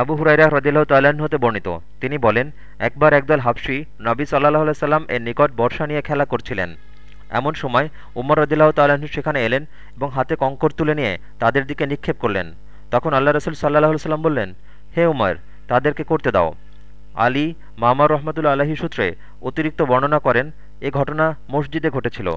আবু হুরাইরা হ্রদিল্লাহ তাল্লাহ্ন হতে বর্ণিত। তিনি বলেন, একবার একদল হাফসি নবী সাল্লাহ সাল্লাম এর নিকট বর্ষা নিয়ে খেলা করছিলেন। এমন সময় উমর রদিল্লাহ তাল্লাহ্ন সেখানে এলেন এবং হাতে কঙ্কর তুলে নিয়ে তাদের দিকে নিক্ষেপ করলেন। তখন আল্লাহ রসুল সাল্লাহ সাল্লাম বললেন, হে উমর, তাদেরকে করতে দাও। আলী মামার রহমতুল্লা আলহী সূত্রে অতিরিক্ত বর্ণনা করেন, এ ঘটনা মসজিদে ঘটেছিল।